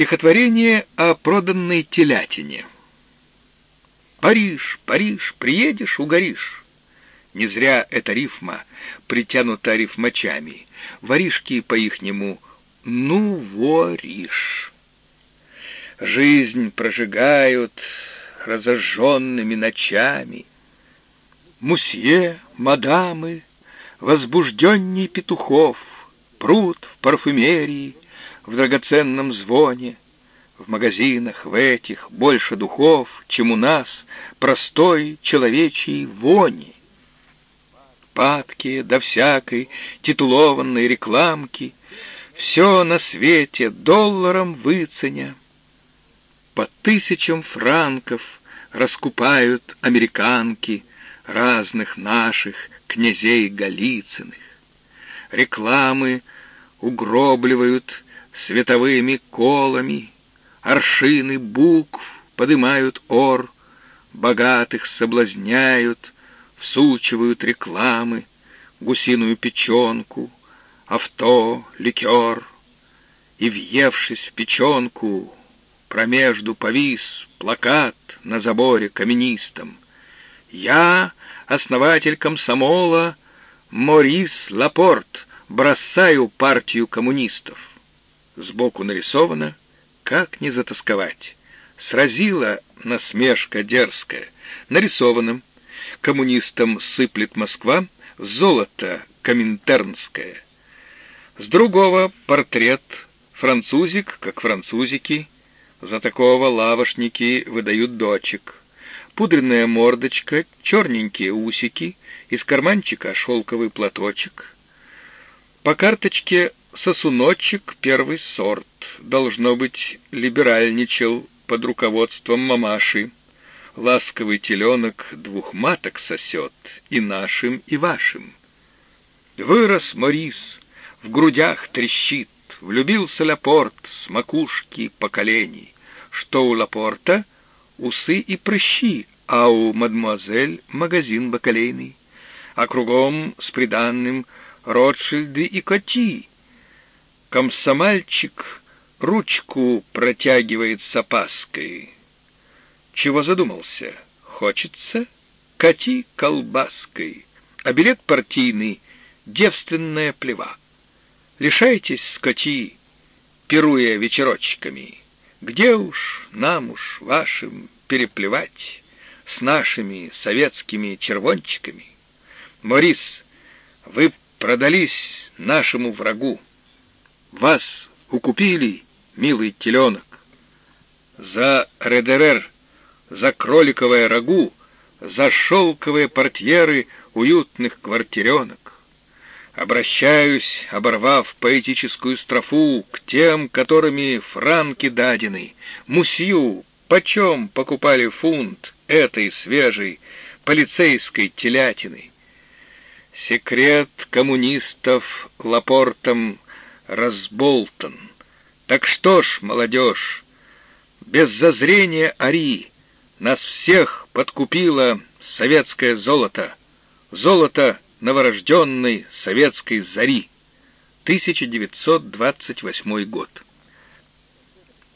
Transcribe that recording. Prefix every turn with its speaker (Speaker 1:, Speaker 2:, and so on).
Speaker 1: Стихотворение о проданной телятине. «Париж, Париж, приедешь, угоришь». Не зря эта рифма притянута рифмачами. Воришки по-ихнему «ну воришь». Жизнь прожигают разожженными ночами. Мусье, мадамы, возбужденней петухов, Пруд в парфюмерии, в драгоценном звоне. В магазинах в этих больше духов, чем у нас, простой человечьей вони. Падки до всякой титулованной рекламки, Все на свете долларом выценя. По тысячам франков раскупают американки Разных наших князей Голицыных. Рекламы угробливают световыми колами, Аршины букв подымают ор, Богатых соблазняют, всучивают рекламы, Гусиную печенку, авто, ликер. И, въевшись в печенку, промежду повис плакат на заборе каменистом. Я, основатель комсомола, Морис Лапорт, бросаю партию коммунистов. Сбоку нарисовано, как не затасковать. Сразила насмешка дерзкая. Нарисованным коммунистам сыплет Москва золото коминтернское. С другого портрет французик, как французики, за такого лавошники выдают дочек. Пудренная мордочка, черненькие усики, из карманчика шелковый платочек. По карточке сосуночек первый сорт. Должно быть, либеральничал под руководством мамаши. Ласковый теленок двух маток сосет, и нашим, и вашим. Вырос Морис, в грудях трещит, влюбился Лапорт с макушки поколений. Что у Лапорта? Усы и прыщи, а у мадемуазель магазин бакалейный. А кругом с приданным Ротшильды и Коти. Комсомальчик ручку протягивает с опаской. Чего задумался? Хочется? Кати колбаской. А билет партийный — девственная плева. Лишайтесь скоти, пируя вечерочками. Где уж нам уж вашим переплевать с нашими советскими червончиками? Морис, вы продались нашему врагу. Вас укупили, милый теленок. За РДР, за кроликовое рагу, за шелковые портьеры уютных квартиренок. Обращаюсь, оборвав поэтическую строфу, к тем, которыми франки дадены. Мусью, почем покупали фунт этой свежей полицейской телятины? Секрет коммунистов Лапортом разболтан. Так что ж, молодежь, без зазрения Ари, нас всех подкупило советское золото, золото новорожденной советской зари, 1928 год.